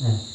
Yeah.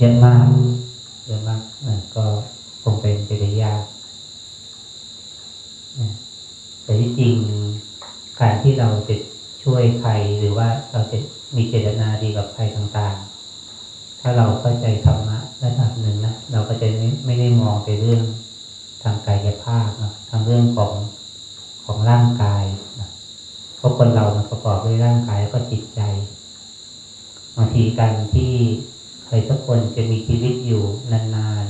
เยอะมากเยอะมากนะก็คงเป็นไปได้ยากนะแต่ที่จริงการที่เราจะช่วยใครหรือว่าเราจะมีเจตนาดีกับใครต่างๆ ถ้าเราเข้าใจธรรมะระดับหนึ่งนะเราก็จะไม่ไม่ได้มองไปเรื่องทางกายภาพนะทางเรื่องของของร่างกายนะเพราะคนเรามันประกอบด้วยร่างกายแล้วก็จิตใจบางทีการที่ ครสักคนจะมีชีวิตอยู่นาน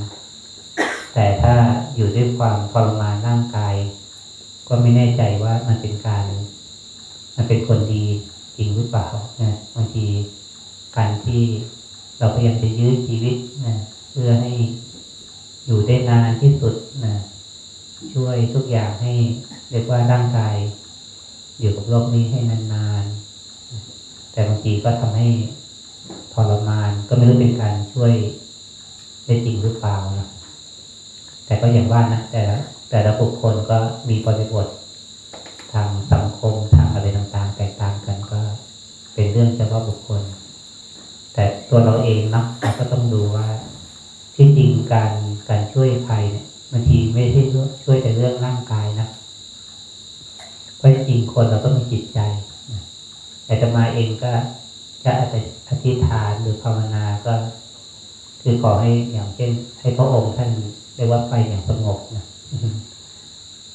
ๆ แต่ถ้าอยู่ด้วยความทรมานร่างกาย ก็ไม่แน่ใจว่ามันเป็นการ มันเป็นคนดีจริงหรือเปล่านะบางทีการที่เราพยายามจะยื้อชีวิตนะเพื่อให้อยู่ได้นานที่สุดนะช่วยทุกอย่างให้เรียกว่าร่างกาย อยู่กับโลกนี้ให้นานๆ แต่บางทีก็ทำให้ ทรมาน ก็ไม่รู้เป็นการช่วยได้จริงหรือเปล่านะแต่ก็อย่างว่านะแต่ละแต่ละบุคคลก็มีบริบททางสังคมทางอะไรต่างๆ แตกต่างกันก็เป็นเรื่องเฉพาะบุคคล แต่ตัวเราเองนะเราก็ต้องดูว่าที่จริงการการช่วยใครเนี่ยบางทีไม่ใช่ช่วยแต่เรื่องร่างกายนะเพราะจริงคนเราต้องมีจิตใจแต่จะมาเองก็ จะอธิษฐานหรือภาวนาก็ คือขอให้อย่างเช่น ให้พระองค์ท่านเรียกว่าไปอย่างสงบนะ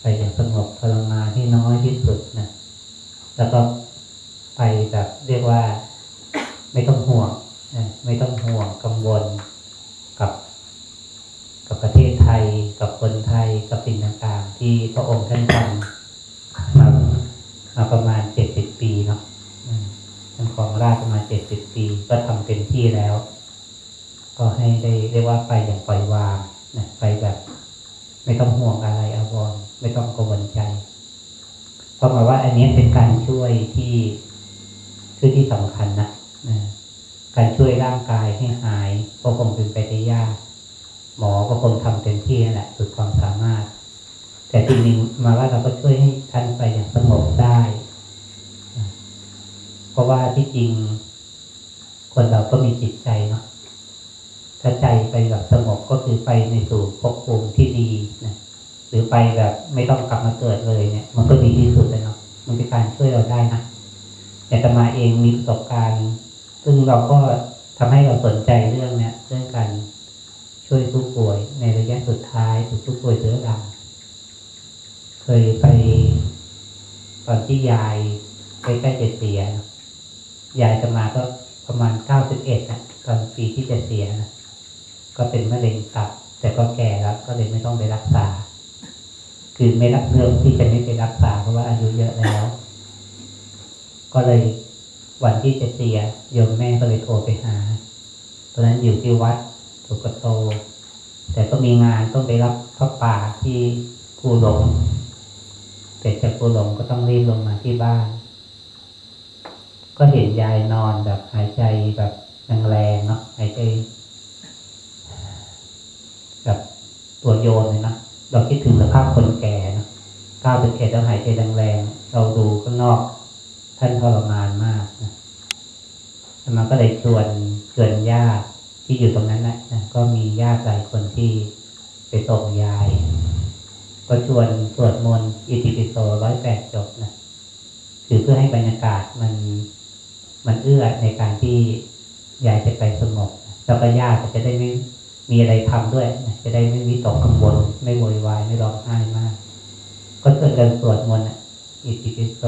ไปอย่างสงบทรมานที่น้อยที่สุดนะแล้วก็ไปแบบเรียกว่าไม่ต้องห่วงนะไม่ต้องห่วงกังวลกับ กับประเทศ ราชประมาณเจ็ดสิบปีก็ทำเต็มที่แล้ว ก็ให้ได้เรียกว่าไปอย่างปล่อยวางนะไปแบบ ไม่ต้องห่วงอะไรอาวรณ์ไม่ต้องกังวลใจเพราะหมายว่า อันนี้เป็นการช่วยที่คือที่สำคัญนะนะการช่วยร่างกายให้หายก็คงเป็นไปได้ยาก หมอก็คงทำเต็มที่นั่นแหละสุดความสามารถ แต่จริงๆมาว่าเราก็ช่วยให้ท่านไปอย่างสงบได้ เพราะว่าที่จริง คนเราก็มีจิตใจเนาะถ้าใจไปแบบสงบก็คือไปในสู่ภพภูมิที่ดีนะหรือไปแบบไม่ต้องกลับมาเกิดเลยเนี่ย มันก็ดีที่สุดเลยเนาะมันเป็นการช่วยเราได้นะแต่ตมาเองมีประสบการณ์ ซึ่งเราก็ทำให้เราสนใจเรื่องเนี้ยเรื่องการช่วยผู้ป่วยในระยะสุดท้ายถึงผู้ป่วยเรื้อรังเคยไปตอนที่ยายใกล้ๆจะเสียนะ ยายจะมาก็ประมาณเก้าสิบเอ็ดนะตอนปีที่จะเสียนะก็เป็นมะเร็งตับ แต่ก็แก่แล้วก็เลยไม่ต้องไปรักษา คือไม่รับเรื่องที่จะไม่ไปรักษาเพราะว่าอายุเยอะแล้ว ก็เลยวันที่จะเสียโยมแม่ก็เลยโทรไปหาตอนนั้นอยู่ที่วัดสุกโต แต่ก็มีงานต้องไปรับพระป่าที่ภูหลงเสร็จจากภูหลงก็ต้องรีบลงมาที่บ้าน ก็เห็นยายนอนแบบหายใจแบบแรงๆเนาะหายใจแบบตัวโยนเลยนะเราคิดถึงสภาพคนแก่นะก้าวเป็นเอ็ดแล้วหายใจแรงๆเราดูข้างนอก ท่านทรมานมากนะมันก็เลยชวนชวนญาติที่อยู่ตรงนั้นนะนะก็มีญาติหลายคนที่ไปส่งยาย ก็ชวนสวดมนต์อิติปิโสร้อยแปดจบนะคือเพื่อให้บรรยากาศมัน มันเอื้อในการที่ยายจะไปสงบแล้วก็ญาติจะได้ไม่มีอะไรทำด้วย จะได้ไม่วิตกกังวลไม่โวยวายไม่ร้องไห้มาก ก็เกิดเดินสวดมนต์อิติปิโส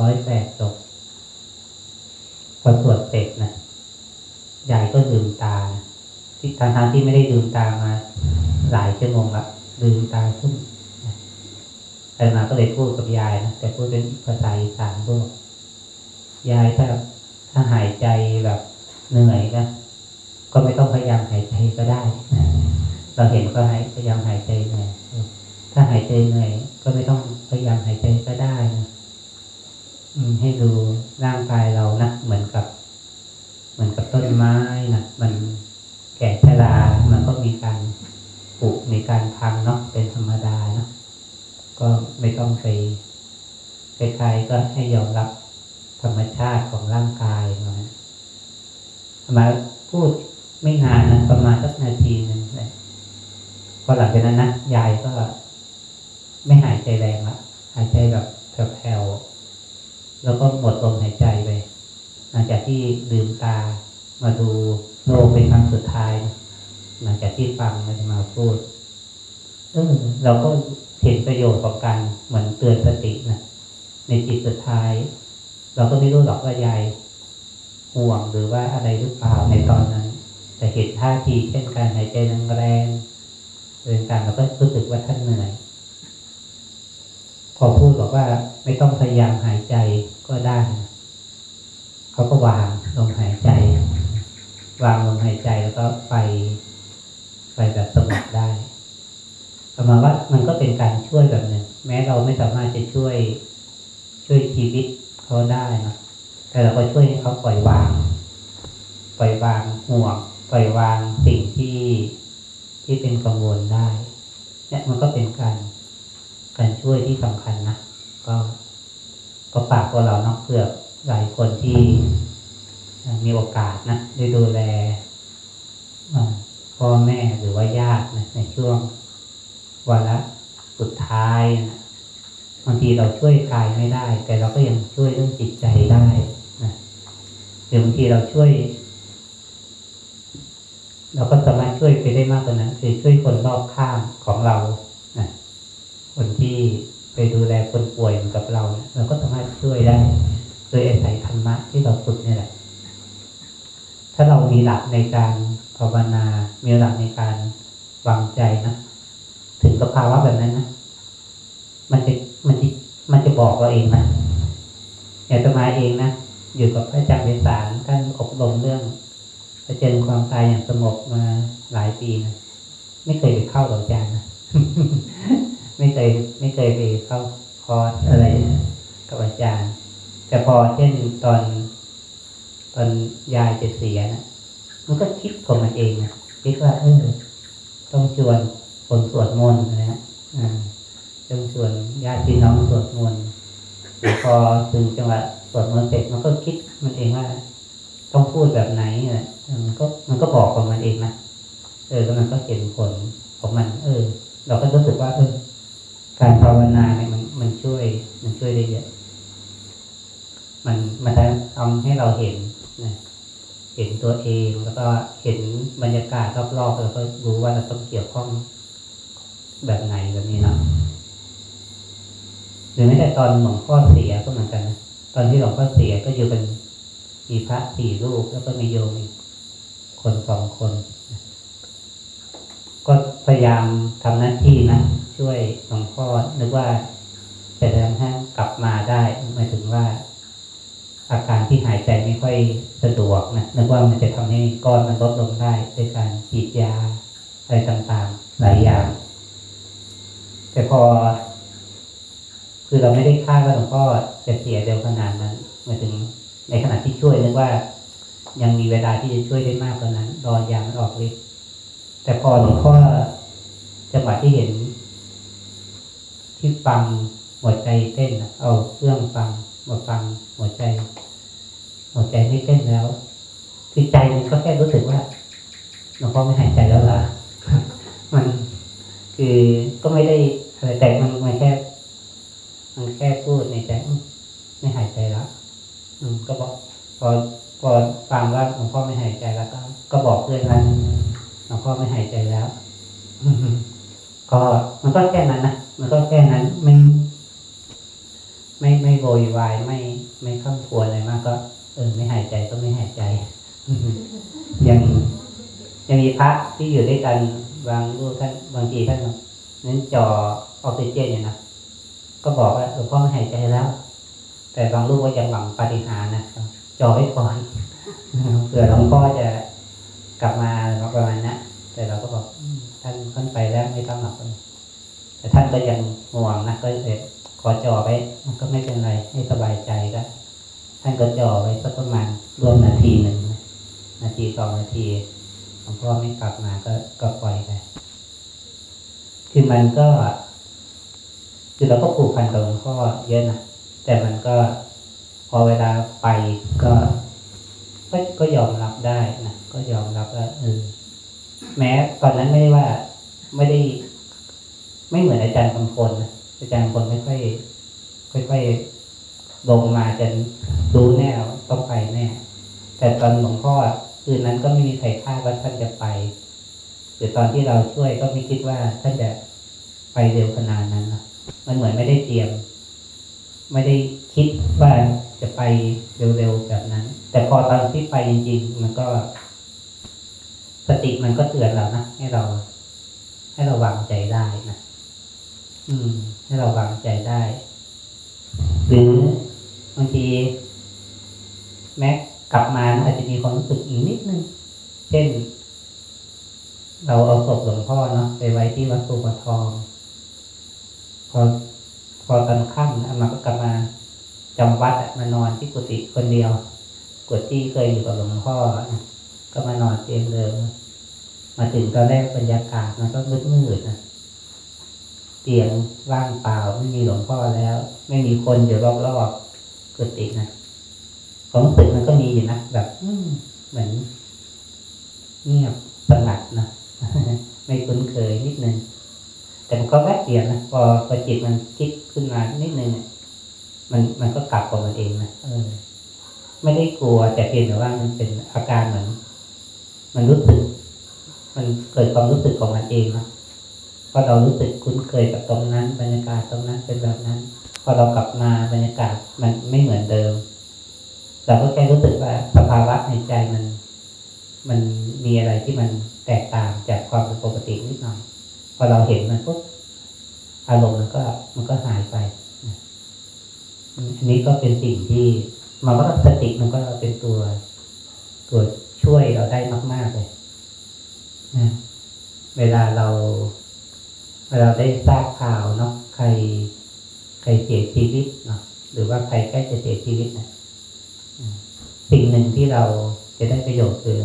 ร้อยแปดจบพอสวดเสร็จนะยายก็ลืมตา ที่ทางทางที่ไม่ได้ลืมตามา หลายชั่วโมงละลืมตาขึ้นนะแต่มาก็เลยพูดกับยายนะแต่พูดเป็นภาษาอีสานพูดบอกยายถ้า ถ้าหายใจแบบเหนื่อยนะก็ไม่ต้องพยายามหายใจก็ได้นะเราเห็นก็หายพยายามหายใจเหนื่อยถ้าหายใจเหนื่อยก็ไม่ต้องพยายามหายใจก็ได้นะอืมให้ดูร่างกายเรานะเหมือนกับ เหมือนกับต้นไม้นะมันแก่ชรา มันก็มีการปลูกมีการพังเนาะเป็นธรรมดาเนาะก็ไม่ต้องไปใครๆก็ให้ยอมรับ ธรรมชาติของร่างกายนะมาพูดไม่นานนะประมาณสักนาทีหนึ่งเลยพอหลังจากนั้นนะยายก็ไม่หายใจแรงละหายใจแบบแผ่วๆแล้วก็หมดลมหายใจไปหลังจากที่ลืมตามาดูโลกเป็นครั้งสุดท้ายนะหลังจากที่ฟังมันมาพูดเออเราก็เห็นประโยชน์ของการเหมือนเตือนสตินะในจิตสุดท้าย เราก็ไม่รู้หรอกว่ายายห่วงหรือว่าอะไรหรือเปล่าในตอนนั้น แต่เห็นท่าทีเช่นการหายใจแรงๆเดินการเราก็รู้สึกว่าท่านเหนื่อย พอพูดบอกว่าไม่ต้องพยายามหายใจก็ได้ เขาก็วางลมหายใจ วางลมหายใจแล้วก็ไป ไปแบบสงบได้ประมาณว่ามันก็เป็นการช่วยแบบหนึ่งแม้เราไม่สามารถจะช่วยช่วยชีวิต เขาได้นะแต่เราก็ช่วยให้เขาปล่อยวาง ปล่อยวางห่วงปล่อยวางสิ่งที่ที่เป็นกังวลได้เนี่ยมันก็เป็นการการช่วยที่สำคัญนะก็ก็ฝากพวกเราเนาะเพื่อหลายคนที่มีโอกาสนะได้ดูแลพ่อแม่หรือว่าญาตินะในช่วงวาระสุดท้ายนะ บางทีเราช่วยกายไม่ได้ แต่เราก็ยังช่วยเรื่องจิตใจได้นะหรือบางทีเราช่วย เราก็สามารถช่วยไปได้มากกว่านั้นคือช่วยคนรอบข้างของเรานะคนที่ไปดูแลคนป่วยเหมือนกับเราเนี่ยเราก็สามารถช่วยได้ โดยอาศัยธรรมะที่เราฝึกนี่แหละ ถ้าเรามีหลักในการภาวนา มีหลักในการวางใจนะ ถึงกับภาวะแบบนั้นนะ มันจะ มันมันจะบอกเราเองนะอย่างตมาเองนะอยู่กับพระอาจารย์เวสารท่านอบรมเรื่องเผชิญความตายอย่างสงบมาหลายปีนะไม่เคยไปเข้าหรอกอาจารย์นะไม่เคยไม่เคยไปเข้าคอร์สอะไรกับอาจารย์ แต่พอเช่นตอน ตอนยายจะเสียนะมันก็คิดของมันเองนะคิดว่าเออต้องชวนคนสวดมนต์นะฮะอ่า ต้องชวนญาติพี่น้องสวดมนต์หรือพอถึงจังหวะสวดมนต์เสร็จมันก็คิดมันเองว่า ต้องพูดแบบไหนเนี่ยมันก็มันก็บอกของมันเองนะเออแล้วมันก็เห็นผลของมัน เออ เราก็รู้สึกว่า เออ การภาวนาเนี่ยมันมันช่วย มันช่วยได้เยอะมันมันทำให้เราเห็นนะเห็นตัวเองแล้วก็เห็นบรรยากาศรอบๆแล้วก็รู้ว่าเราต้องเกี่ยวข้องแบบไหนแบบนี้เนาะ รือแม้แต่ตอนหลวงพ่อเสียก็เหมือนกันนะตอนที่หลวงพ่อเสียก็อยู่เป็นมีพระสี่รูปแล้วก็มีโยมอีกคนสองคน ก็พยายามทำหน้าที่นะ ช่วยหลวงพ่อนึกว่าจะทำให้กลับมาได้หมายถึงว่า อาการที่หายใจไม่ค่อยสะดวกนะนึกว่ามันจะทำให้ก้อนมันลดลงได้ด้วยการฉีดยาอะไรต่างๆหลายอย่าง แต่พอ คือเราไม่ได้คาดว่าหลวงพ่อจะเสียเร็วขนาดนั้นหมายถึงในขณะที่ช่วยนึกว่า ยังมีเวลาที่จะช่วยได้มากกว่านั้น รอยามันออกฤทธิ์แต่พอหลวงพ่อจังหวะที่เห็น ที่ฟังหัวใจเต้นเอาเครื่องฟังมาฟังหัวใจหัวใจไม่เต้นแล้วคือใจมันก็แค่รู้สึกว่าหลวงพ่อไม่หายใจแล้วล่ะมันคือก็ไม่ได้อะไรแต่มันมันแค่ มันแค่พูดในใจไม่หายใจแล้วก็บอกพอพอฟังว่าหลวงพ่อไม่หายใจแล้วก็ ก็บอกเพื่อนว่าหลวงพ่อไม่หายใจแล้วก็มันก็แค่นั้นนะมันก็แค่นั้นไม่ไม่ไม่โวยวายไม่ไม่ข้ามควรอะไรมากก็ เออ ไม่หายใจก็ไม่หายใจยังยังมีพระที่อยู่ด้วยกันบางรูปท่านบางทีท่านนั้นจอออกซิเจนเนี่ยนะ ก็บอกว่าหลวงพ่อไม่หายใจแล้ว แต่บางรูปก็ยังหวังปฏิหารนะจอไว้ก่อนเผื่อหลวงพ่อจะกลับมาประมาณนั้แต่เราก็บอกท่านท่านไปแล้วไม่ต้องหรอกแต่ท่านก็ยังห่วงนะก็เลยขอจอไว้มันก็ไม่เป็นไรให้สบายใจก็ท่านก็จอไว้สักประมาณรวมนาทีหนึ่งนะนาทีสองนาทีหลวงพ่อไม่กลับมาก็ก็ปล่อยไปคือมันก็ คือเราก็ผูกพันกับหลวงพ่อเยอะนะแต่มันก็พอเวลาไปก็ก็ก็ยอมรับได้นะก็ยอมรับว่าเออแม้ตอนนั้นไม่ได้ว่าไม่ได้ ไม่เหมือนอาจารย์กำพลนะอาจารย์กำพลไม่ค่อยค่อยๆลงมาจนรู้แน่ต้องไปแน่ แต่ตอนหลวงพ่อคืนนั้นก็ไม่มีใครคาดว่าท่านจะไปหรือตอนที่เราช่วยก็ไม่คิดว่าท่านจะไปเร็วขนาดนั้นนะ มันเหมือนไม่ได้เตรียม ไม่ได้คิดว่าจะไปเร็วๆแบบนั้น แต่พอตอนที่ไปจริงๆมันก็สติมันก็เตือนเรานะให้เรา ให้เราวางใจได้นะอืม ให้เราวางใจได้ หรือบางทีแม้กลับมาอาจจะมีความรู้สึกอีกนิดนึง เช่น เราเอาศพหลวงพ่อเนาะไปไว้ที่วัดสุปทอง พอพอตอนค่ำอามาก็กลับมาจำวัดอะมานอนที่กุฏิคนเดียวกุฏิเคยอยู่กับหลวงพ่อะก็มานอนเตียงเดิมมาถึงตอนแรกบรรยากาศมันก็มืดมืดนะเตียงว่างเปล่าไม่มีหลวงพ่อแล้ว ไม่มีคนอยู่รอบๆกุฏินะความรู้สึกมันก็มีอยู่นะแบบ อืเหมือนเงียบสงัดนะไม่คุ้นเคยนิดนึง แต่มันก็แวบเดียวนะพอพอจิตมันคิดขึ้นมานิดนึงเนี่ยมันมันก็กลับของมันเองนะเออ ไม่ได้กลัวแต่เพียงแต่ว่ามันเป็นอาการเหมือนมันรู้สึก มันเกิดความรู้สึกของมันเองนะพอเรารู้สึกคุ้นเคยกับตรงนั้น บรรยากาศตรงนั้นเป็นแบบนั้น พอเรากลับมาบรรยากาศมันไม่เหมือนเดิมเราก็แค่รู้สึกว่าสภาวะในใจมัน มันมีอะไรที่มันแตกต่างจากความเป็นปกตินิดหน่อย อเราเห็นมันปุ๊บอารมณ์มันก็มันก็หายไปอันนี้ก็เป็นสิ่งที่มันก็สติมันก็เป็นตัวตัวช่วยเราได้มาก ๆเลยนะเวลาเราเวลาได้ทราบข่าวเนาะใคร ใครเสียชีวิตเนาะหรือว่าใครใกล้จะเสียชีวิตนะสิ่งหนึ่งที่เราจะได้ประโยชน์คือ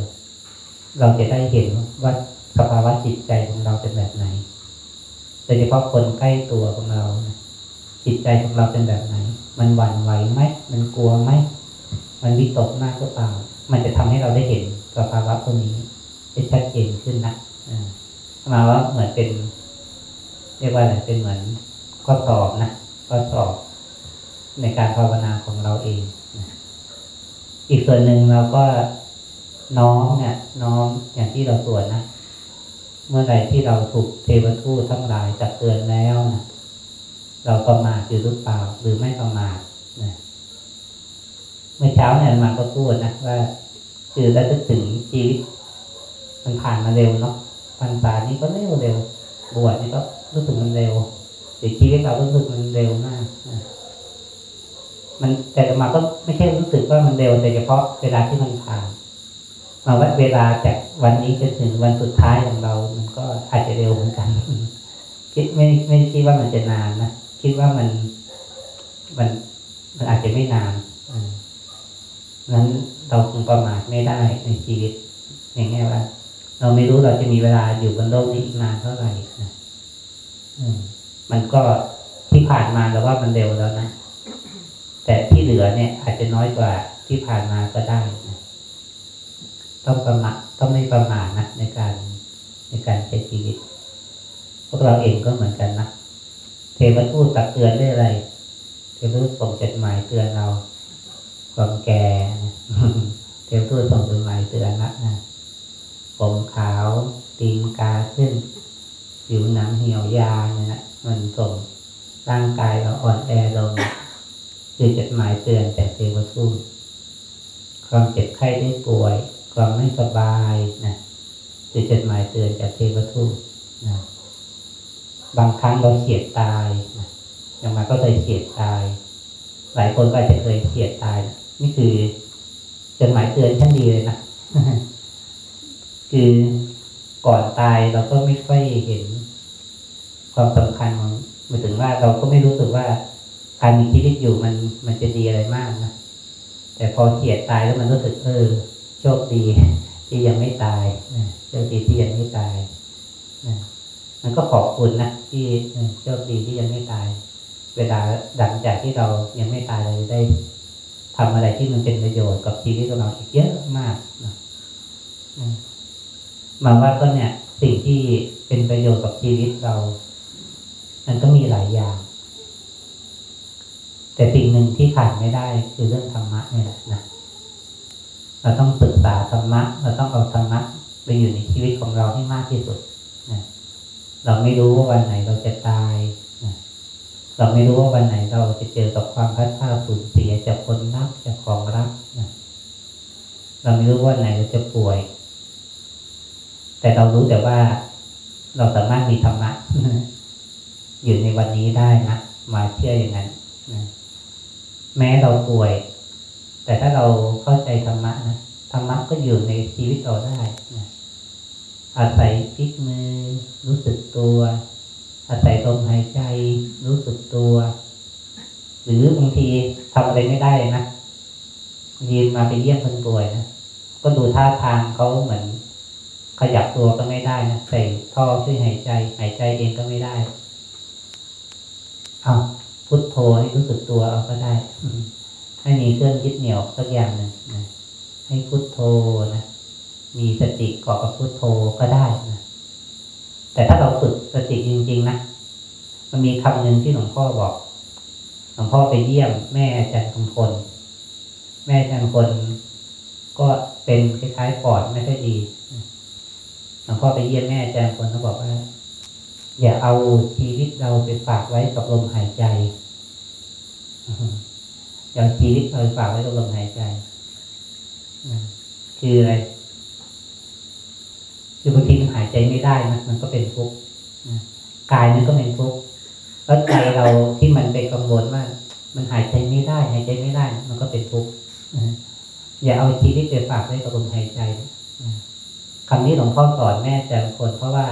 เราจะได้เห็นว่า สภาวะจิตใจของเราเป็นแบบไหนโดยเฉพาะคนใกล้ตัวของเรา จิตใจของเราเป็นแบบไหน มันหวั่นไหวไหม มันกลัวไหม มันวิตกมากหรือเปล่า มันจะทำให้เราได้เห็นสภาวะพวกนี้ได้ชัดเจนขึ้นนะอ่ามาว่าเหมือนเป็น เรียกว่าอะไรเป็นเหมือนข้อสอบนะข้อสอบในการภาวนาของเราเองอีกส่วนหนึ่งเราก็น้อมเนี่ยน้อมอย่างที่เราตรวจนะ เมื่อใดที่เราถูกเทวทูตทั้งหลายจักเตือนแล้วนะเราประมาทอยู่หรือเปล่าหรือไม่ประมาทนะเมื่อเช้าเนี่ยมาก็พูดนะว่า คือได้นึกถึงชีวิตมันผ่านมาเร็วเนาะพรรษานี้ก็เร็วเร็วบวชนี่ก็รู้สึกมันเร็วแต่ชีวิตเรารู้สึกมันเร็วมากนะมันแต่มาก็ไม่ใช่รู้สึกว่ามันเร็วแต่เฉพาะเวลาที่มันผ่าน มาว่าเวลาจากวันนี้จนถึงวันสุดท้ายของเรา มันก็อาจจะเร็วเหมือนกัน คิดไม่ไม่คิดว่ามันจะนานนะคิดว่ามันมันมันอาจจะไม่นานนั้นเราคงประมาทไม่ได้ในชีวิต อย่างแง่ว่า เราไม่รู้เราจะมีเวลาอยู่บนโลกนี้อีกนานเท่าไหร่นะมันก็ที่ผ่านมาเราว่ามันเร็วแล้วนะแต่ที่เหลือเนี่ย อาจจะน้อยกว่าที่ผ่านมาก็ได้ ต้องประมาทต้องไม่ประมาทนะในการในการใช้ชีวิต พวกเราเองก็เหมือนกันนะเทวทูตตักเตือนได้อะไรเทวทูตส่งจดหมายเตือนเราความแก่นะเทวทูตส่งจดหมายเตือนละนะผมขาวตีนกาขึ้นผิวหนังเหี่ยวยาเนี่ยนะมันส่งร่างกายเราอ่อนแอลงคือจดหมายเตือนจากเทวทูตความเจ็บไข้ได้ป่วย ความไม่สบายนะคือจดหมายเตือนจากเทวทูตนะบางครั้งเราเฉียดตายนะอย่างมาก็เคยเฉียดตาย หลายคนก็อาจจะเคยเฉียดตายนะนี่คือจดหมายเตือนชั้นดีเลยนะคือก่อนตายเราก็ไม่ค่อยเห็น ความสำคัญของหมายถึงว่าเราก็ไม่รู้สึกว่าการมีชีวิตอยู่มันมันจะดีอะไรมากนะแต่พอเฉียดตายแล้วมันรู้สึกเออ ชคดีที่ยังไม่ตายนะโชคดีที่ยังไม่ตายนะมันก็ขอบคุณนะที่โชคดีที่ยังไม่ตาย เวลาหลังจากที่เรายังไม่ตายเราได้ทำอะไรที่มันเป็นประโยชน์กับชีวิตของเราอีกเยอะมากนะมาว่าก็เนี่ย สิ่งที่เป็นประโยชน์กับชีวิตเรา มันก็มีหลายอย่าง แต่สิ่งหนึ่งที่ขาดไม่ได้คือเรื่องธรรมะนี่แหละนะ เราต้องศึกษาธรรมะ เราต้องเอาธรรมะไปอยู่ในชีวิตของเราให้มากที่สุดนะเราไม่รู้ว่าวันไหนเราจะตายนะเราไม่รู้ว่าวันไหนเราจะเจอกับความพัดพลาดสูญเสียจากคนรักจากของรักนะเราไม่รู้ว่าวันไหนเราจะป่วย แต่เรารู้แต่ว่าเราสามารถมีธรรมะอยู่ในวันนี้ได้นะมาเชื่ออย่างนั้นนะแม้เราป่วย แต่ถ้าเราเข้าใจธรรมะนะธรรมะก็อยู่ในชีวิตเราได้นะอาศัยพลิกมือ รู้สึกตัว อาศัยลมหายใจ รู้สึกตัว หรือบางทีทำอะไรไม่ได้นะยืนมาไปเยี่ยมคนป่วยนะก็ดูท่าทางเขาเหมือน ขยับตัวก็ไม่ได้นะใส่ท่อช่วยหายใจ หายใจเองก็ไม่ได้เอาพุทโธให้รู้สึกตัวเอาก็ได้ ให้มีเครื่องยึดเหนี่ยวสักอย่างหนึ่งนะให้พุทโธนะมีสติเกาะกับพุทโธก็ได้นะแต่ถ้าเราฝึกสติจริง ๆ นะมันมีคำหนึ่งที่หลวงพ่อบอก หลวงพ่อไปเยี่ยมแม่อาจารย์คำพลแม่อาจารย์คำพลก็เป็นคล้ายๆปอดไม่ค่อยดีหลวงพ่อไปเยี่ยมแม่อาจารย์คำพลเขาบอกว่าอย่าเอาชีวิตเราไปฝากไว้กับลมหายใจ อย่าเอาชีวิตเราไปฝากไว้กับลมหายใจคืออะไรคือบางทีมันหายใจไม่ได้นะมันก็เป็นทุกข์กายมันก็เป็นทุกข์แล้วใจเราที่มันไปกังวลว่ามันหายใจไม่ได้ หายใจไม่ได้ มันก็เป็นทุกข์อย่าเอาชีวิตไปฝากไว้กับลมหายใจนะคำนี้หลวงพ่อสอนแม่แต่ละคนเพราะว่า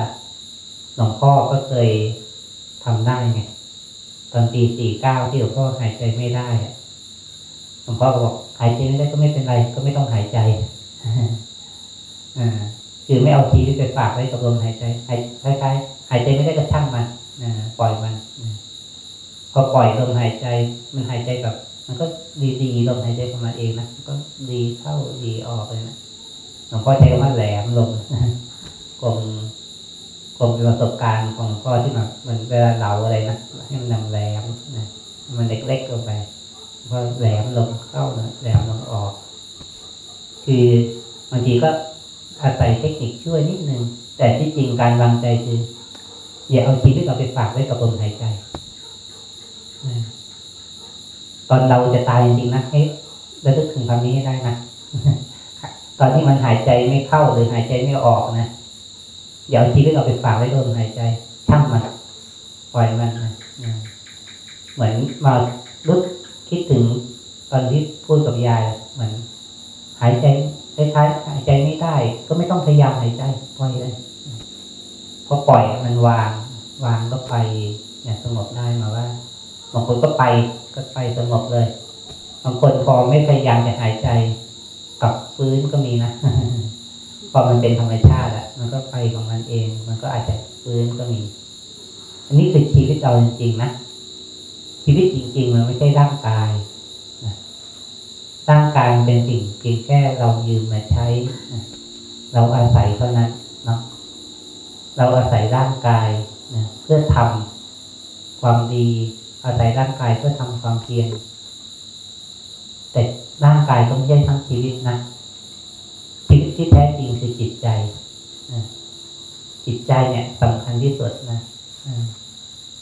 หลวงพ่อก็เคยทำได้ไงตอนปีสี่เก้าที่หลวงพ่อหายใจไม่ได้อะ หลวงพ่อก็บอกหายใจไม่ได้ก็ไม่เป็นไร ก็ไม่ต้องหายใจอ่าคือไม่เอาชีวิตไปฝากไว้กับลมหายใจหายคล้ายๆหายใจไม่ได้ก็ช่างมันนะปล่อยมันนะพอปล่อยลมหายใจ มันหายใจแบบ มันก็ดีๆลมหายใจของมันเองนะมันก็ดีเข้าดีออกเลยนะหลวงพ่อใช้คำว่าแหลมลงกลมกลมเป็นประสบการณ์ของหลวงพ่อที่แบบมันเวลาเหลาอะไรนะให้มันนำแหลมนะมันเล็กๆลงไป พอแหลมลงเข้านะแหลมลงออก คือบางทีก็อาศัยเทคนิคช่วยนิดนึง แต่ที่จริงการวางใจคือ อย่าเอาชีวิตเราไปฝากไว้กับลมหายใจนะตอนเราจะตายจริงๆนะให้ระลึกถึงคำนี้ให้ได้นะตอนที่มันหายใจไม่เข้าหรือหายใจไม่ออกนะอย่าเอาชีวิตเราไปฝากไว้กับลมหายใจช่างมันปล่อยมันนะนะเหมือนมาลุก คิดถึงตอนที่พูดกับยายเหมือนหายใจคล้ายๆหายใจไม่ได้ ก็ไม่ต้องพยายามหายใจปล่อยเลยพอปล่อยมันวาง วางก็ไปเนี่ยสงบได้มาว่าบางคนก็ไปก็ไปสงบเลยบางคนพอไม่พยายามจะหายใจกลับฟื้นก็มีนะพอมันเป็นธรรมชาติอะมันก็ไปของมันเอง มันก็อาจจะฟื้นก็มี อันนี้คือชีวิตเราจริงๆนะ ชีวิตจริงๆมันไม่ใช่ร่างกายร่างกายเป็นสิ่งเพียงแค่เรายืมมาใช้ เราอาศัยเท่านั้นเนาะเราอาศัยร่างกายนะเพื่อทำความดี อาศัยร่างกายเพื่อทำความเพียรแต่ร่างกายก็ไม่ใช่ทั้งชีวิตนะชีวิตที่แท้จริงคือจิตใจจิตใจเนี่ยสำคัญที่สุดนะ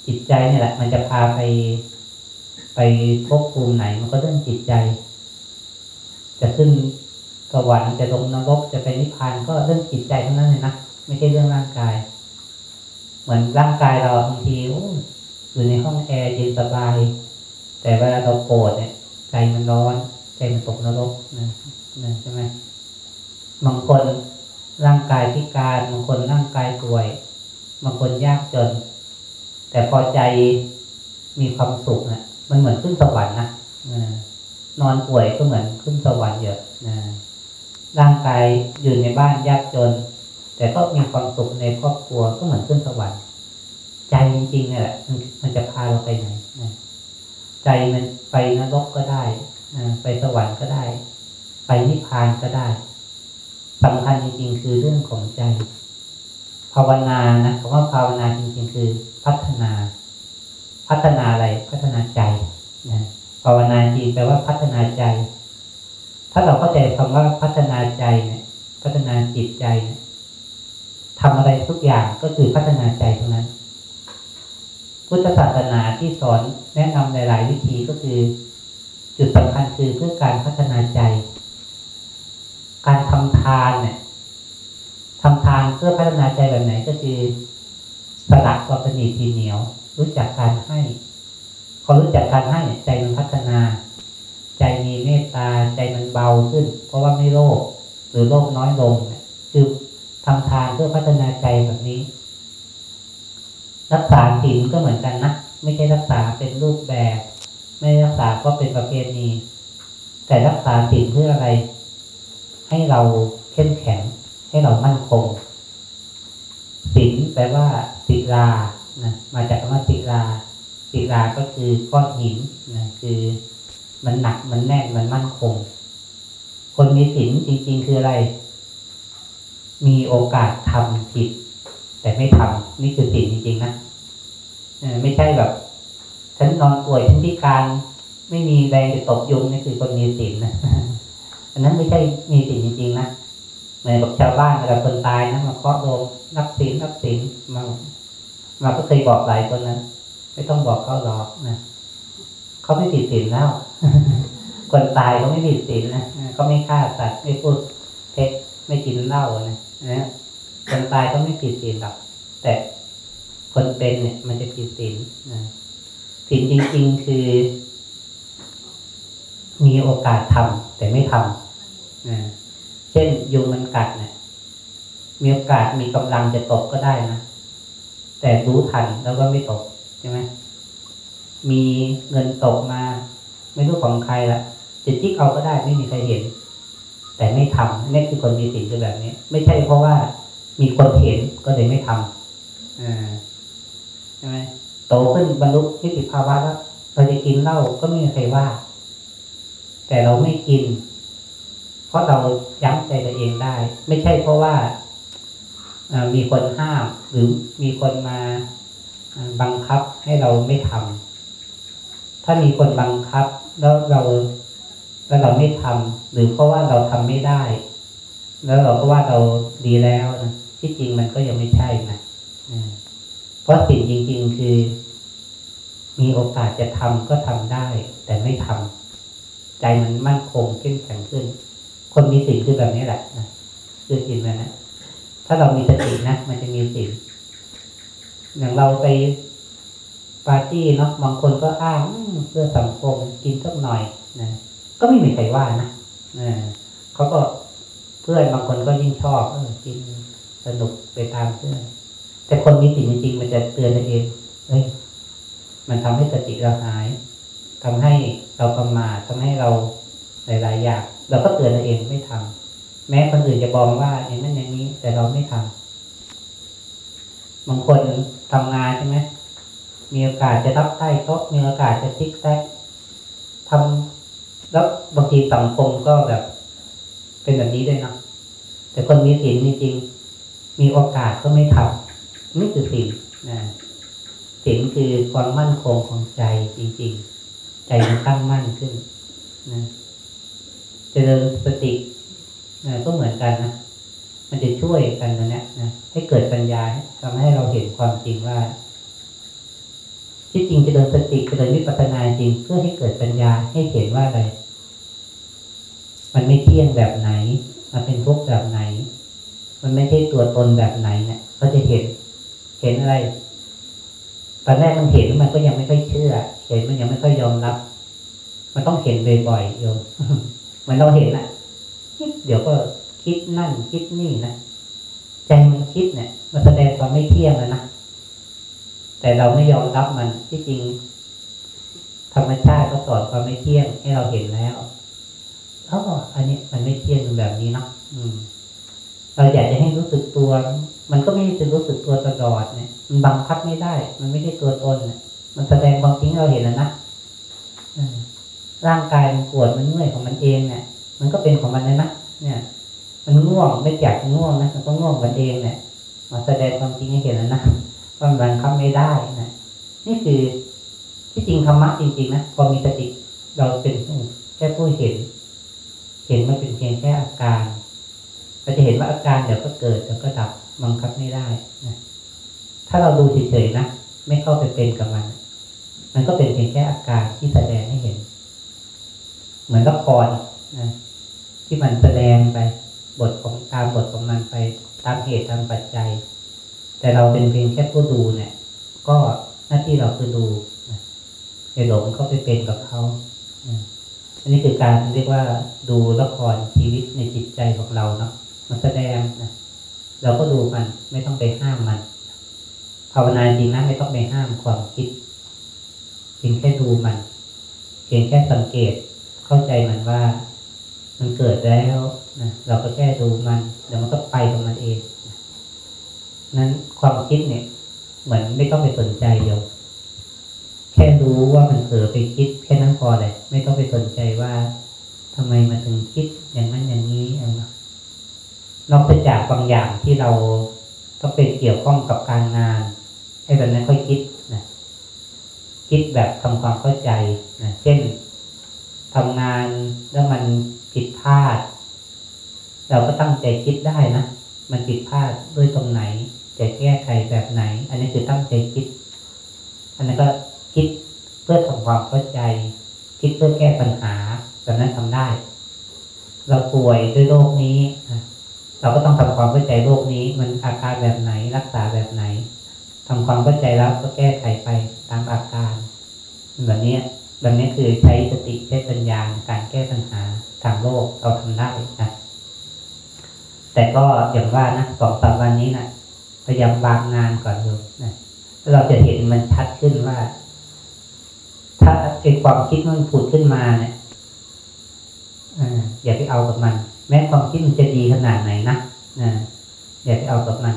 จิตใจเนี่ยแหละ มันจะพาไป ไปภพภูมิไหนมันก็เรื่องจิตใจ จะขึ้นสวรรค์จะลงนรกจะไปนิพพานก็เรื่องจิตใจเทั้งนั้นเลยนะไม่ใช่เรื่องร่างกาย เหมือนร่างกายเราบางทีโอ้อยู่ในห้องแอร์เย็นสบาย แต่เวลาเราโกรธเนี่ย ใจมันร้อนใจมันตกนรกนะนะใช่ไหมบางคนร่างกายพิการบางคนร่างกายป่วยบางคนยากจน แต่พอใจมีความสุขนะ มันเหมือนขึ้นสวรรค์นะนอนป่วยก็เหมือนขึ้นสวรรค์เยอะนะร่างกายอยู่ในบ้านยากจน แต่ก็มีความสุขในครอบครัวก็เหมือนขึ้นสวรรค์ใจจริงๆเนี่ยแหละมันจะพาเราไปไหนนะใจมันไปนรกก็ได้นะไปสวรรค์ก็ได้ ไปนิพพานก็ได้สำคัญจริง ๆ คือเรื่องของใจ ภาวนานะคำว่าภาวนาจริง ๆ คือพัฒนา พัฒนาอะไรพัฒนาใจนะภาวนาจริงแปลว่าพัฒนาใจ ถ้าเราเข้าใจคำว่าพัฒนาใจเนี่ย พัฒนาจิตใจทำอะไรทุกอย่างก็คือพัฒนาใจเท่านั้น พุทธศาสนาที่สอนแนะนำหลาย ๆ วิธีก็คือ จุดสำคัญคือเพื่อการพัฒนาใจ การทำทานเนี่ยทำทานเพื่อพัฒนาใจแบบไหนก็คือสละความสนิททีเหนียว รู้จักการให้พอรู้จักการให้ใจมันพัฒนา ใจมีเมตตาใจมันเบาขึ้น เพราะว่าไม่โลภหรือโลภน้อยลงคือทำทานเพื่อพัฒนาใจแบบนี้ รักษาศีลก็เหมือนกันนะไม่ใช่รักษาเป็นรูปแบบ ไม่รักษาก็เป็นประเพณีแต่รักษาศีลเพื่ออะไร ให้เราเข้มแข็ง ให้เรามั่นคงศีลแปลว่าศิลา นะมาจากคำว่าศิลาศิลาก็คือก้อนหินนะคือมันหนักมันแน่นมันมั่นคง คนมีศีลจริง ๆ คืออะไร มีโอกาสทำผิด แต่ไม่ทำนี่คือศีลจริงๆนะไม่ใช่แบบฉันนอนป่วยฉันพิการไม่มีแรงจะตบยุงนี่คือคนมีศีลนะอันนั้นไม่ใช่มีศีลจริงๆนะเหมือนกับชาวบ้านเวลาคนตายนะมาเคาะโลงนับศีลนับศีลมา มาก็เคยบอกหลายคนนะไม่ต้องบอกเขาหรอกนะเขาไม่ผิดศีลแล้ว คนตายเขาไม่ผิดศีลนะเขาไม่ฆ่าสัตว์ไม่พูดเท็จไม่กินเหล้านะนะคนตายก็ไม่ผิดศีลหรอก แต่คนเป็นเนี่ย มันจะผิดศีลนะศีลจริง ๆ คือ มีโอกาสทำแต่ไม่ทำนะเช่นยุงมันกัดเนะี่ยมีโอกาสมีกำลังจะตกก็ได้นะ แต่รู้ทันแล้วก็ไม่ตกใช่ไหมมีเงินตกมา ไม่รู้ของใครละจะจิกเอาก็ได้ไม่มีใครเห็น แต่ไม่ทำนี่คือคนมีสิ่งคือแบบนี้ ไม่ใช่เพราะว่ามีคนเห็นก็เลยไม่ทำอ่าใช่ไหมโตขึ้นบรรลุนิติภาวะแล้วเราจะกินเหล้าก็ไม่มีใครว่า แต่เราไม่กิน เพราะเรายั้งใจตัวเองได้ ไม่ใช่เพราะว่า มีคนห้ามหรือมีคนมาบังคับให้เราไม่ทำถ้ามีคนบังคับแล้วเราแล้วเราไม่ทำหรือเพราะว่าเราทำไม่ได้ แล้วเราก็ว่าเราดีแล้วนะที่จริงมันก็ยังไม่ใช่นะเพราะสิ่งจริง ๆ คือ มีโอกาสจะทำก็ทำได้ แต่ไม่ทำใจมันมั่นคงเข้มแข็งขึ้น คนมีสิ่งคือแบบนี้แหละนะคือสิ่งแบบนั้น ถ้าเรามีสตินะ มันจะมีสิ่งอย่างเราไปปาร์ตี้เนาะบางคนก็อ้างเพื่อสังคมกินสักหน่อยนะก็ไม่มีใครว่านะเขาก็เพื่อนบางคนก็ยิ่งชอบเออกินสนุกไปตามเพื่อนแต่คนมีสิ่งจริงๆมันจะเตือนตัวเองเฮ้ยมันทำให้สติเราหายทำให้เราประมาททำให้เราหลายๆอย่างเราก็เตือนตัวเองไม่ทำ แม้คนอื่นจะบอกว่าอย่างนั้นอย่างนี้ แต่เราไม่ทำบางคนทำงานใช่ไหมมีโอกาสจะรับใต้โต๊ะมีโอกาสจะติ๊กแท็กทำแล้วบางทีสังคมก็แบบ เป็นแบบนี้ด้วยนะแต่คนมีศีลจริงๆมีโอกาสก็ไม่ทำนี่คือศีลนะศีลคือความมั่นคงของใจจริง ๆ ใจมันตั้งมั่นขึ้นนะเจริญสติ นะก็เหมือนกันนะมันจะช่วยกันนะเนี่ยนะให้เกิดปัญญาทำให้เราเห็นความจริงว่า ที่จริงจะเจริญสติจะเจริญวิปัสสนาจริงเพื่อให้เกิดปัญญาให้เห็นว่าอะไร มันไม่เที่ยงแบบไหน มันเป็นทุกข์แบบไหน มันไม่ใช่ตัวตนแบบไหนเนี่ยเขาจะเห็น เห็นอะไรตอนแรกมันเห็นมันก็ยังไม่ค่อยเชื่อ เห็นมันยังไม่ค่อยยอมรับ มันต้องเห็นบ่อยๆโยมเหมือนเราเห็นอะ เดี๋ยวก็คิดนั่นคิดนี่นะใจมันคิดเนี่ย มันแสดงความไม่เที่ยงแล้วนะแต่เราไม่ยอมรับมันที่จริง ธรรมชาติก็สอนความไม่เที่ยงให้เราเห็นแล้วอ๋ออันนี้มันไม่เที่ยงแบบนี้เนาะอืม เราอยากจะให้รู้สึกตัว มันก็ไม่จะรู้สึกตัวตลอดเนี่ย มันบังคับไม่ได้ มันไม่ใช่ตัวตนเนี่ยมันแสดงความจริงเราเห็นแล้วนะร่างกายมันปวดมันเมื่อยของมันเองเนี่ย มันก็เป็นของมันเลยนะเนี่ย มันง่วงไม่อยากง่วงนะมันก็ง่วงมันเองเนี่ยมาแสดงความจริงให้เห็นแล้วนะว่ามันบังคับไม่ได้นะนี่คือที่จริงธรรมะจริงๆนะพอมีสติเราเป็นแค่ผู้เห็น เห็นมันเป็นเพียงแค่อาการเราจะเห็นว่าอาการเดี๋ยวก็เกิดเดี๋ยวก็ดับบังคับไม่ได้นะถ้าเราดูเฉยๆนะไม่เข้าไปเป็นกับมัน มันก็เป็นเพียงแค่อาการที่แสดงให้เห็น เหมือนละครนะ ที่มันแสดงไป บทของตามบทของมันไป ตามเหตุตามปัจจัย แต่เราเป็นเพียงแค่ผู้ดูเนี่ย ก็หน้าที่เราคือดูไอ้หลงก็ไปเป็นกับเขาอันนี้คือการเรียกว่าดูละครชีวิตในจิตใจของเราเนาะมันแสดงนะเราก็ดูมันไม่ต้องไปห้ามมันภาวนาจริงนะไม่ต้องไปห้ามความคิดเพียงแค่ดูมันเพียงแค่สังเกตเข้าใจมันว่า มันเกิดแล้วนะเราก็แค่ดูมันเดี๋ยวมันก็ไปของมันเองนั้นความคิดเนี่ยเหมือนไม่ต้องไปสนใจโยมแค่รู้ว่ามันเผลอไปคิด แค่นั้นพอเลยไม่ต้องไปสนใจว่าทำไมมันถึงคิดอย่างนั้นอย่างนี้อะไรนอกจากบางอย่างที่เราต้องเป็นเกี่ยวข้องกับการงานไอ้แบบนั้นค่อยคิดนะคิดแบบทำความเข้าใจนะเช่นทำงานแล้วมัน ผิดพลาด เราก็ตั้งใจคิดได้นะมันผิดพลาดด้วยตรงไหน จะแก้ไขแบบไหน อันนี้คือตั้งใจคิด อันนั้นก็คิดเพื่อทำความเข้าใจ คิดเพื่อแก้ปัญหาแบบนั้นทำได้ เราป่วยด้วยโรคนี้เราก็ต้องทำความเข้าใจโรคนี้ มันอาการแบบไหนรักษาแบบไหนทำความเข้าใจแล้วก็แก้ไขไปตามอาการแบบนี้ แบบนี้คือใช้สติใช้ปัญญาในการแก้ปัญหาทางโลกเราทำได้นะแต่ก็อย่างว่านะสองสามวันนี้นะพยายามวางงานก่อนดูนะเราจะเห็นมันชัดขึ้นว่า ถ้าไอความคิดมันผุดขึ้นมาเนี่ยอ่าอย่าไปเอากับมัน แม้ความคิดมันจะดีขนาดไหนนะนะอย่าไปเอากับมัน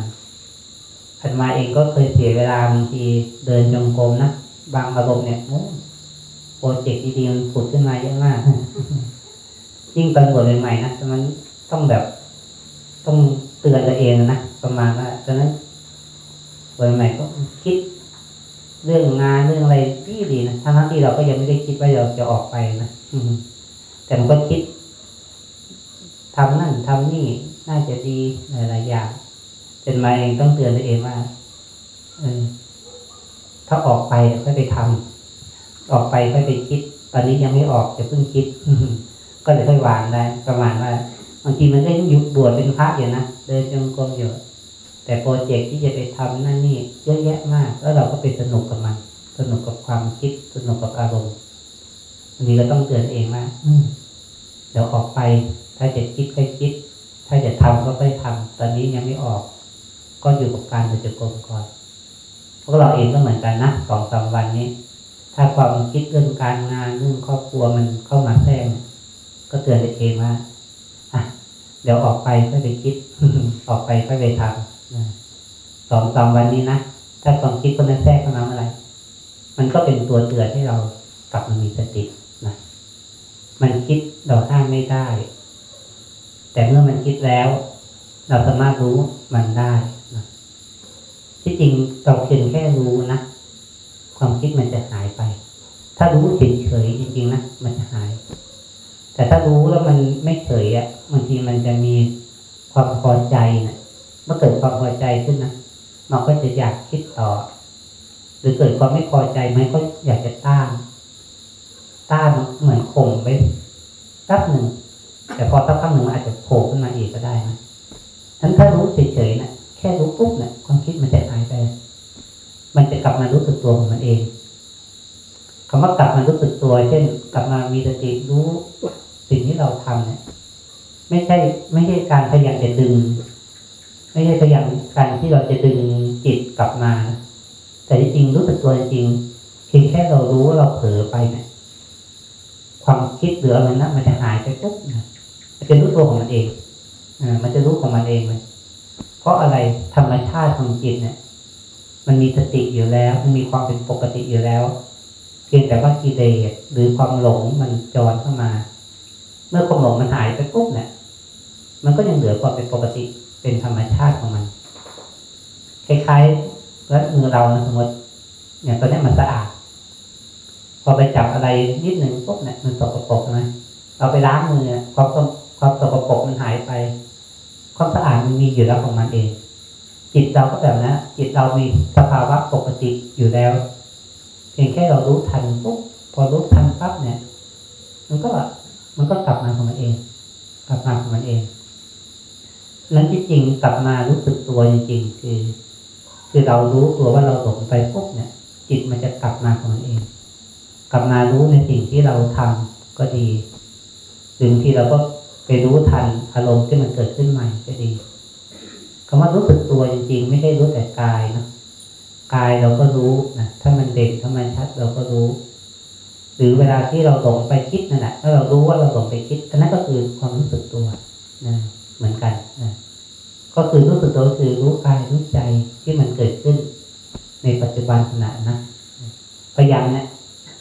อันมาเองก็เคยเสียเวลาบางทีเดินจงกรมนะบางอารมณ์เนี่ยโอ้ รเจกต์ดีๆมันผุดขึ้นมาเยอะมาก ยิ่งตำรวจใหม่ๆนะมันต้องแบบ ต้องเตือนตัวเองนะประมาณว่าตอนนั้นวันใหม่ก็คิดเรื่องงานเรื่องอะไรที่ดีนะทั้งที่เราก็ยังไม่ได้คิดว่าเราจะออกไปนะอืมแต่มันก็คิดทำนั่นทำนี่น่าจะดีหลายๆอย่างจนมาเองต้องเตือนตัวเองว่าเออถ้าออกไปค่อยไปทำ ออกไปค่อยไปคิด ตอนนี้ยังไม่ออกจะเพิ่งคิด ก็เลยค่อยวางได้ประมาณว่าบางทีมันก็ยังอยู่บวชเป็นพระอยู่นะเดินจงกรมอยู่แต่โปรเจกต์ที่จะไปทำนั่นนี่เยอะแยะมาก แล้วเราก็ไปสนุกกับมัน สนุกกับความคิดสนุกกับอารมณ์อันนี้เราต้องเตือนเองว่าอืมเดี๋ยวออกไป ถ้าจะคิดค่อยคิด ถ้าจะทำก็ค่อยทำตอนนี้ยังไม่ออก ก็อยู่กับการเดินจงกรมก่อนพวกเราเองก็เหมือนกันนะสองสามวันนี้ ถ้าความคิดเรื่องการงานเรื่องครอบครัวมันเข้ามาแทรกก็เตือนตัวเองว่าอะเดี๋ยวออกไปค่อยไปคิด ออกไปค่อยไปทำสองสามวันนี้นะถ้าความคิดคนนั้นแทรกเข้ามาเมื่อไหร่มันก็เป็นตัวเตือนให้เรากลับมามีสตินะมันคิดเราห้ามไม่ได้ แต่เมื่อมันคิดแล้ว เราสามารถรู้มันได้นะที่จริงเราเพียงแค่รู้นะ ความคิดมันจะหายไป ถ้ารู้เฉยๆจริงๆนะมันจะหาย แต่ถ้ารู้แล้วมันไม่เฉยอะบางทีมันจะมีความพอใจนะเมื่อเกิดความพอใจขึ้นนะมันก็จะอยากคิดต่อ หรือเกิดความไม่พอใจมันก็อยากจะต้านต้านเหมือนข่มไปสักหนึ่ง แต่พอสักพักหนึ่งมันอาจจะโผล่ขึ้นมาอีกก็ได้นะทั้นถ้ารู้เฉยๆนะแค่รู้ปุ๊บเนี่ยความคิดมันจะหายไป มันจะกลับมารู้สึกตัวของมันเองคำว่ากลับมารู้สึกตัว เช่น กลับมามีสติรู้สิ่งที่เราทำเนี่ย ไม่ใช่ ไม่ใช่การพยายามจะดึง ไม่ใช่พยายามการที่เราจะดึงจิตกลับมา แต่จริงๆรู้สึกตัวจริงๆเพียงแค่เรารู้ว่าเราเผลอไปเนี่ยความคิดเหลือมันนะมันจะหายไปปุ๊บนะมันจะรู้ตัวของมันเองอ่ามันจะรู้ของมันเองเลยเพราะอะไรธรรมชาติของจิตเนี่ย มันมีสติอยู่แล้ว มันมีความเป็นปกติอยู่แล้ว เพียงแต่ว่ากิเลสหรือความหลงมันจรเข้ามา เมื่อความหลงมันหายไปปุ๊บเนี่ยมันก็ยังเหลือความเป็นปกติเป็นธรรมชาติของมัน คล้ายๆแล้วมือเรานะสมมติเนี่ยตอนนี้มันสะอาด พอไปจับอะไรนิดหนึ่งปุ๊บเนี่ยมันสกปรกไหมเราไปล้างมือเนี่ยความความสกปรกมันหายไป ความสะอาดมันมีอยู่แล้วของมันเอง จิตเราก็แบบนะจิตเรามีสภาวะปกติอยู่แล้ว เพียงแค่เรารู้ทันปุ๊บพอรู้ทันปั๊บเนี่ย มันก็มันก็กลับมาของมันเอง กลับมาของมันเองนั้นที่จริงกลับมารู้สึกตัวจริงๆคือ คือเรารู้ตัวว่าเราหลงไปปุ๊บเนี่ย จิตมันจะกลับมาของมันเอง กลับมารู้ในสิ่งที่เราทำก็ดีหรือบางทีเราก็ไปรู้ทันอารมณ์ที่มันเกิดขึ้นใหม่ก็ดีำว่ารู้สึกตัวจริงๆ ไม่ใช่รู้แต่กายนะกายเราก็รู้นะถ้ามันเด่นถ้ามันชัดเราก็รู้ หรือเวลาที่เราหลงไปคิดนั่นแหละถ้าเรารู้ว่าเราหลงไปคิดอันนั้นก็คือความรู้สึกตัวนะเหมือนกันนะก็คือรู้สึกตัวคือรู้กายรู้ใจที่มันเกิดขึ้น ในปัจจุบันขณะนะพยายามเนี่ย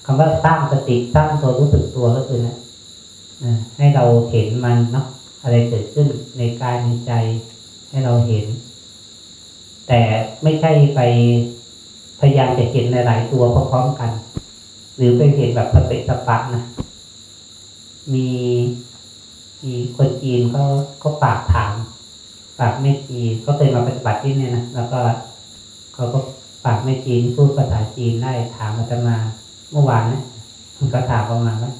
คำว่าสร้างสติสร้างตัวรู้สึกตัวก็คือนะให้เราเห็นมันเนาะอะไรเกิดขึ้นในกายในใจ ให้เราเห็น แต่ไม่ใช่ไปพยายามจะเห็นหลายตัวพร้อมๆกัน หรือไปเห็นแบบสเปสปะนะมีมีคนจีนเขาเขาปากถามปากไม่จีนเขาเคยมาปฏิบัติที่นี่นะแล้วก็เขาก็ปากไม่จีนพูดภาษาจีนได้ถามอาตมาเมื่อวานนะมันก็ถามประมาณว่า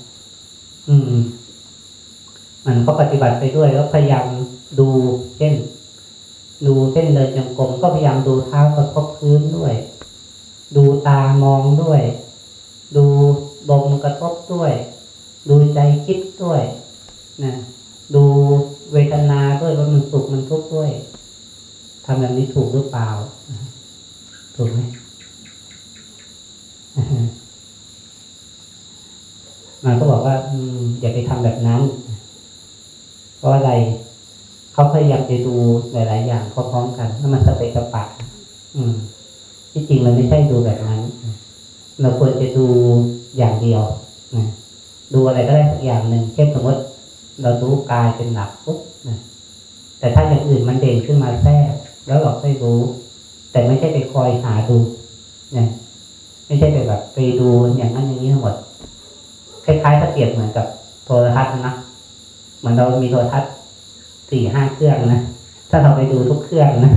อืม มันก็ปฏิบัติไปด้วยแล้วพยายามดูเช่น ดูเส้นเดินจงกรมก็พยายามดูเท้ากระทบพื้นด้วย ดูตามองด้วย ดูลมกระทบด้วย ดูใจคิดด้วยนะดูเวทนาด้วยว่ามันสุขมันทุกข์ด้วยทำแบบนี้ถูกหรือเปล่า ถูกไหมมันก็บอกว่าอย่าไปทำแบบนั้น เพราะอะไร เขาพยายามจะดูหลาย ๆ อย่างพร้อมๆกันแล้วมันสเปกสปะอืม ที่จริงมันไม่ใช่ดูแบบนั้น เราควรจะดูอย่างเดียวนะดูอะไรก็ได้สักอย่างหนึ่งเช่นสมมติเราดูกายเป็นหลักปุ๊บนะแต่ถ้าอย่างอื่นมันเด่นขึ้นมาแทรกแล้วเราค่อยรู้ แต่ไม่ใช่ไปคอยหาดูนะไม่ใช่ไปแบบไปดูอย่างนั้นอย่างนี้ทั้งหมด คล้ายๆถ้าเปรียบเหมือนกับโทรทัศน์นะเหมือนเรามีโทรทัศน์ สี่ห้าเครื่องนะถ้าเราไปดูทุกเครื่องนะ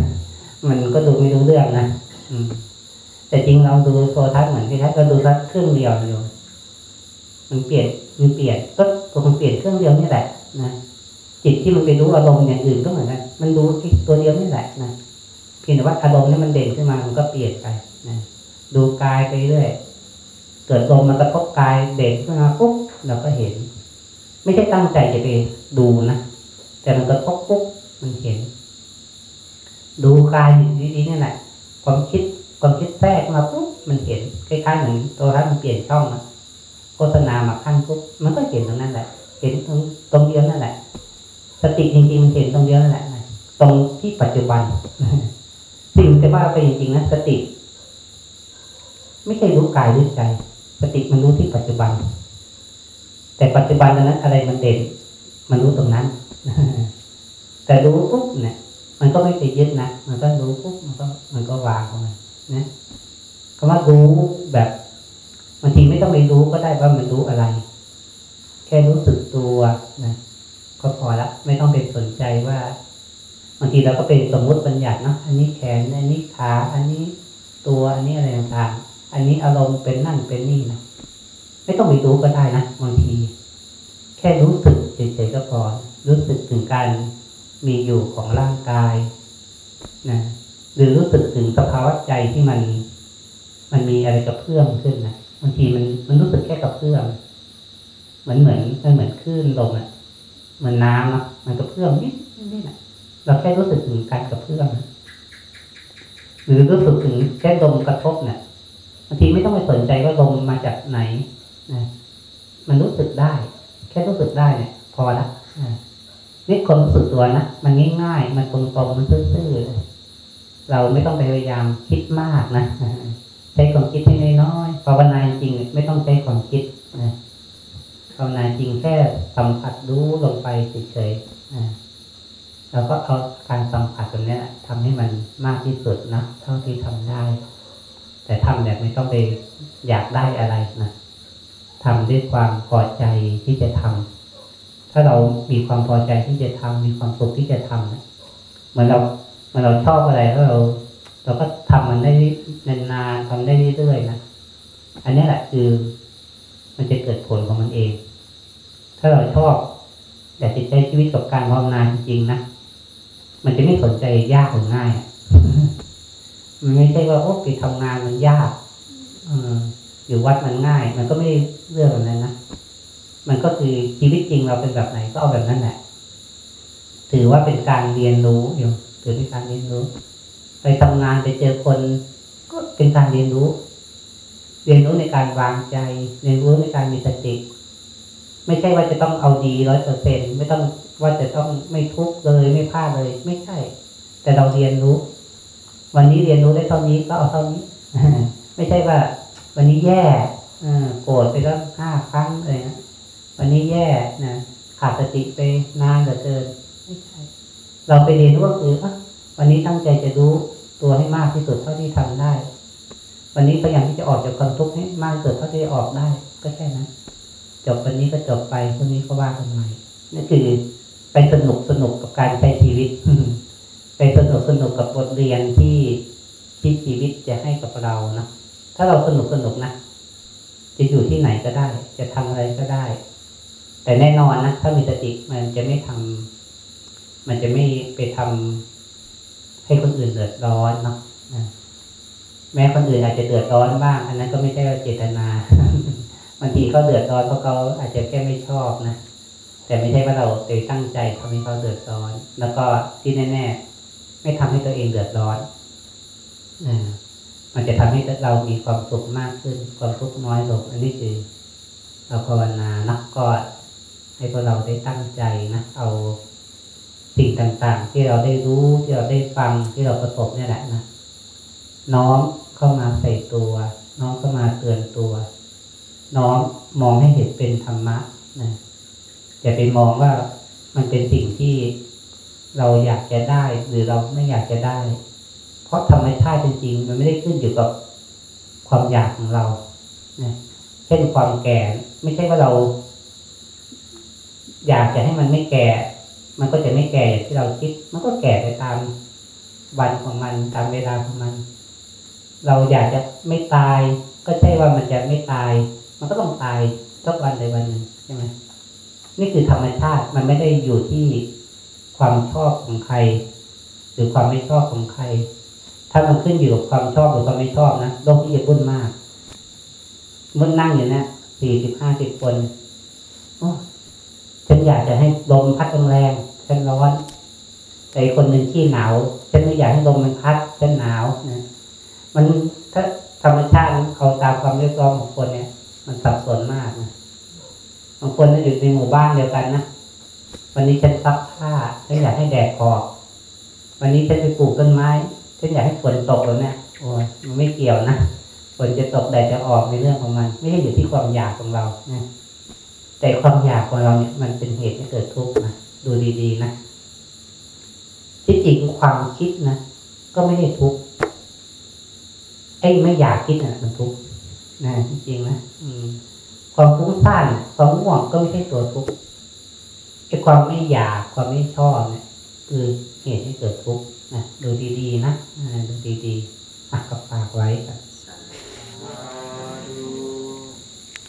มันก็ดูไม่รู้เรื่องนะอืม แต่จริงเราดูโทรทัศน์เหมือนคล้ายๆเราดูสักเครื่องเดียวอยู่มันเปลี่ยนมันเปลี่ยนก็คงเปลี่ยนเครื่องเดียวนี่แหละนะจิตที่มันไปรู้อารมณ์อย่างอื่นก็เหมือนกันมันรู้ที่ตัวเดียวนี่แหละนะเพียงแต่ว่าอารมณ์นี่มันเด่นขึ้นมามันก็เปลี่ยนไปนะดูกายไปเรื่อยเกิดลมมันกระทบกายเด่นขึ้นมาปุ๊บเราก็เห็น ไม่ใช่ตั้งใจจะไปดูนะ แต่มันกระทบปุ๊บมันเห็น ดูกายอยู่ดีๆนี่แหละความคิดความคิดแทรกมาปุ๊บมันเห็นคล้ายๆเหมือนตัวท่านมันเปลี่ยนช่องนะโฆษณามาขั้นปุ๊บมันก็เห็นตรงนั้นแหละ เห็นตรงตรงเดียวนั่นแหละ สติจริงๆมันเห็นตรงเดียวนั่นแหละตรงที่ปัจจุบันสิ่งที่ว่าไปจริงๆนะสติ ไม่ใช่รู้กายรู้ใจ สติมันรู้ที่ปัจจุบัน แต่ปัจจุบันนั้นอะไรมันเด่น มันรู้ตรงนั้น แต่รู้ปุ๊บเนี่ย มันก็ไม่ไปยึดนะมันก็รู้ปุ๊บมันก็มันก็วางของมันนะคำว่ารู้แบบบางทีไม่ต้องไปรู้ก็ได้ว่ามันรู้อะไร แค่รู้สึกตัวนะก็พอละ ไม่ต้องไปสนใจว่าบางทีเราก็เป็นสมมุติบัญญัตินะอันนี้แขน อันนี้ขา อันนี้ตัวอันนี้อะไรต่างๆอันนี้อารมณ์เป็นนั่นเป็นนี่นะไม่ต้องไปรู้ก็ได้นะบางที แค่รู้สึกเฉยๆก็พอ รู้สึกถึงการมีอยู่ของร่างกายนะหรือรู้สึกถึงสภาวะใจที่มัน มันมีอะไรกระเพื่อมขึ้นนะบางทีมันมันรู้สึกแค่กระเพื่อมเหมือนเหมือนมันเหมือนคลื่นลมอะเหมือนน้ำเนาะมันกระเพื่อมนิดนิดนะเราแค่รู้สึกถึงการกระเพื่อมหรือรู้สึกถึงแค่ลมกระทบเนี่ยบางทีไม่ต้องไปสนใจว่าลมมาจากไหนนะมันรู้สึกได้ แค่รู้สึกได้เนี่ยพอละอ่า นี่คนรู้สึกตัวนะมันง่ายๆมันตรงๆมันซื่อๆเลยเราไม่ต้องไปพยายามคิดมากนะใช้ความคิดให้น้อยๆภาวนาจริงไม่ต้องใช้ความคิดนะภาวนาจริงแค่สัมผัสรู้ลงไปเฉยๆอ่าเราก็เอาการสัมผัสตรงนี้ยทำให้มันมากที่สุดนะเท่าที่ทำได้ แต่ทำแบบไม่ต้องไปอยากได้อะไรนะทำด้วยความพอใจที่จะทำ ถ้าเรามีความพอใจที่จะทำมีความสุขที่จะทำนะเหมือนเราเหมือนเราชอบอะไรแล้วเราเราก็ทำมันได้นานๆทำได้เรื่อยๆนะอันนี้แหละคือ มันจะเกิดผลของมันเอง ถ้าเราชอบอยากจะใช้ชีวิตกับการภาวนาจริงๆนะมันจะไม่สนใจยากหรือง่ายอะมันไม่ใช่ว่าโอ้ไปทำงานมันยากอออยู่วัดมันง่าย มันก็ไม่เรื่องแบบนั้นนะ มันก็คือชีวิตจริงเราเป็นแบบไหนก็เอาแบบนั้นแหละ ถือว่าเป็นการเรียนรู้อยู่ถือเป็นการเรียนรู้ ไปทำงานไปเจอคนก็เป็นการเรียนรู้ เรียนรู้ในการวางใจ เรียนรู้ในการมีสติไม่ใช่ว่าจะต้องเอาดีร้อยเปอร์เซ็นไม่ต้องว่าจะต้องไม่ทุกข์เลยไม่พลาดเลย ไม่ใช่ แต่เราเรียนรู้ วันนี้เรียนรู้ได้เท่านี้ก็เอาเท่านี้ไม่ใช่ว่า วันนี้แย่อโกรธไปแล้วห้าครั้งอะไรนะ วันนี้แย่นะขาดสติไปนานเหลือเกินไม่ใช่เราไปเรียนรู้ก็คืออะวันนี้ตั้งใจจะรู้ตัวให้มากที่สุดเท่าที่ทำได้ วันนี้พยายามที่จะออกจากความทุกข์ให้มากที่สุดเท่าที่จะออกได้ ก็แค่นั้นจบวันนี้ก็จบไปพรุ่งนี้ก็ว่ากันใหม่นั่นคือไปสนุกสนุกกับการใช้ชีวิตไปสนุกสนุกกับบทเรียนที่ที่ชีวิตจะให้กับเรานะถ้าเราสนุกสนุกนะจะอยู่ที่ไหนก็ได้ จะทำอะไรก็ได้ แต่แน่นอนนะถ้ามีสติมันจะไม่ทำมันจะไม่ไปทำให้คนอื่นเดือดร้อนเนาะแม้คนอื่นอาจจะเดือดร้อนบ้าง อันนั้นก็ไม่ใช่เจตนาบางทีเขาเดือดร้อนเพราะเขาอาจจะแค่ไม่ชอบนะ แต่ไม่ใช่ว่าเราไปตั้งใจทำให้เขาเดือดร้อน แล้วก็ที่แน่ๆไม่ทำให้ตัวเองเดือดร้อนนะมันจะทำให้เรามีความสุขมากขึ้น ความทุกข์น้อยลงอันนี้คือเราภาวนานักก็ ให้พวกเราได้ตั้งใจนะเอาสิ่งต่างๆ ที่เราได้รู้ที่เราได้ฟังที่เราประสบเนี่ยแหละนะน้อมเข้ามาใส่ตัว น้อมเข้ามาเตือนตัว น้อมมองให้เห็นเป็นธรรมะนะอย่าไปมองว่ามันเป็นสิ่งที่เราอยากจะได้หรือเราไม่อยากจะได้ เพราะธรรมชาติจริงๆมันไม่ได้ขึ้นอยู่กับความอยากของเรานะเช่นความแก่ ไม่ใช่ว่าเรา อยากจะให้มันไม่แก่ มันก็จะไม่แก่อย่างที่เราคิด มันก็แก่ไปตามวันของมันตามเวลาของมัน เราอยากจะไม่ตาย ก็ใช่ว่ามันจะไม่ตาย มันก็ต้องตายสักวันใดวันหนึ่งใช่ไหมนี่คือธรรมชาติมันไม่ได้อยู่ที่ความชอบของใคร หรือความไม่ชอบของใคร ถ้ามันขึ้นอยู่กับความชอบหรือความไม่ชอบนะโลกที่จะวุ่นมากมันนั่งอยู่นะสี่สิบห้าสิบคน ฉันอยากจะให้ลมพัดแรงฉันร้อนแต่อีกคนหนึ่งที่หนาวฉันไม่อยากให้ลมมันพัดฉันหนาวนะมันถ้าธรรมชาติเขาตามความเรียกร้องของคนเนี่ย มันสับสนมากนะบางคนอยู่ในหมู่บ้านเดียวกันนะวันนี้ฉันซักผ้าฉันอยากให้แดดออกวันนี้ฉันไปปลูกต้นไม้ฉันอยากให้ฝนตกแล้วเนี่ยโอ้มันไม่เกี่ยวนะฝนจะตกแดดจะออกในเรื่องของมัน ไม่ใช่อยู่ที่ความอยากของเรานะ แต่ความอยากของเราเนี่ยมันเป็นเหตุให้เกิดทุกข์นะดูดีๆนะที่จริงความคิดนะก็ไม่ได้ทุกข์ไอ้ไม่อยากคิดนะมันทุกข์นะจริงๆนะอืมความฟุ้งซ่านความง่วงก็ไม่ใช่ตัวทุกข์ไอ้ความไม่อยากความไม่ชอบเนี่ย คือเหตุให้เกิดทุกข์นะดูดีๆนะอ่าดูดีๆอะกับปากไว้ครับ